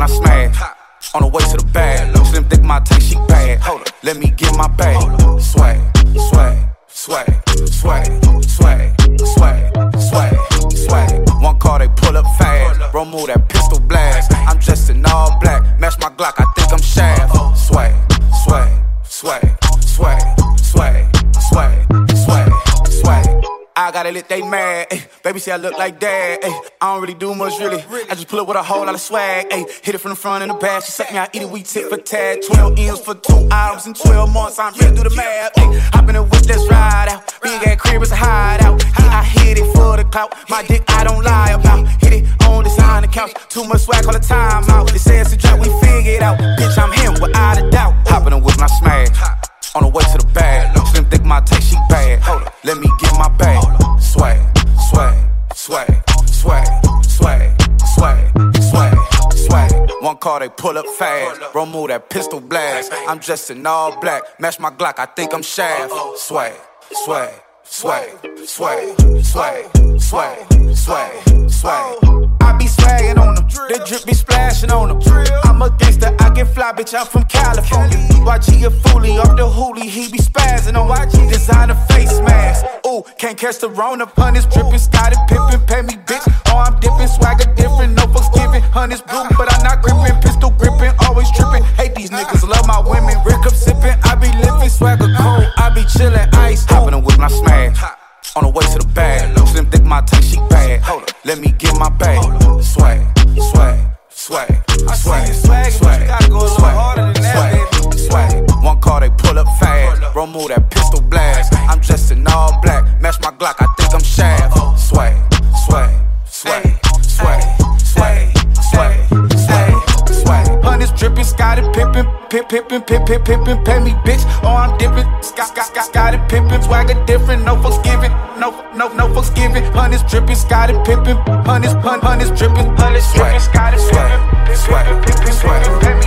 when I smash. On the way to the bag. Slim thick my taste, she bad. Hold up, let me get my bag. Swag, swag, swag, swag, swag, swag, swag, swag. One car they pull up fast. Bro, move that pistol blast. I'm dressed in all black. Match my Glock, I think I'm Shaft. Swag, swag, swag, swag, I gotta let they mad. Ay, baby say I look like dad. Ay, I don't really do much really. I just pull up with a whole lot of swag. Ay, hit it from the front and the back. She suck me, I eat it, we tip for tat. 12 M's for two hours and 12 months. I'm ready to do the math. Ay, hop in the whip, let's ride out. Big ass crib is a hideout. I hit it for the clout. My dick, I don't lie about. Hit it on the side of couch. Too much swag all the time out. They say it's a drop, we figure it out. Bitch, I'm him without a doubt. Hop in the whip and smash. On the way to the bag. Slim thick my taste, she bad. Hold up, let me get my bag. One car they pull up fast. Bro, move that pistol blast. I'm dressed in all black. Match my Glock, I think I'm Shaft. Swag, swag, swag, swag, swag, swag, swag, swag. I be swagging on them, the drip be splashing on them. I'm a gangster, I get fly, bitch, I'm from California. YG a foolie, off the hoolie, he be spazzing on YG. a face mask, ooh, can't catch the Rona. Punish dripping, Scottie Pippen, pay me, bitch. Oh, I'm dipping, swagger different, no fucks giving. Honey's blue, be chillin', ice. Hoppin' the whip and I smash. On the way to the bag, slim thick my taste, she bad. Hold up, let me get my bag. Swag, swag, swag, swag, swag, swag, swag, swag, got it pimpin', pimp, pimpin', pimp, pimp, pimpin', pay me, bitch. Oh, I'm dippin'. Scott, Scott, Scott, pimpin', swagger different. No fucks giving, no, no, no fucks giving. Hundreds drippin', Scott it pimpin', hundreds, hundreds drippin', hundreds drippin', Scott it pimpin', pimpin', pay me.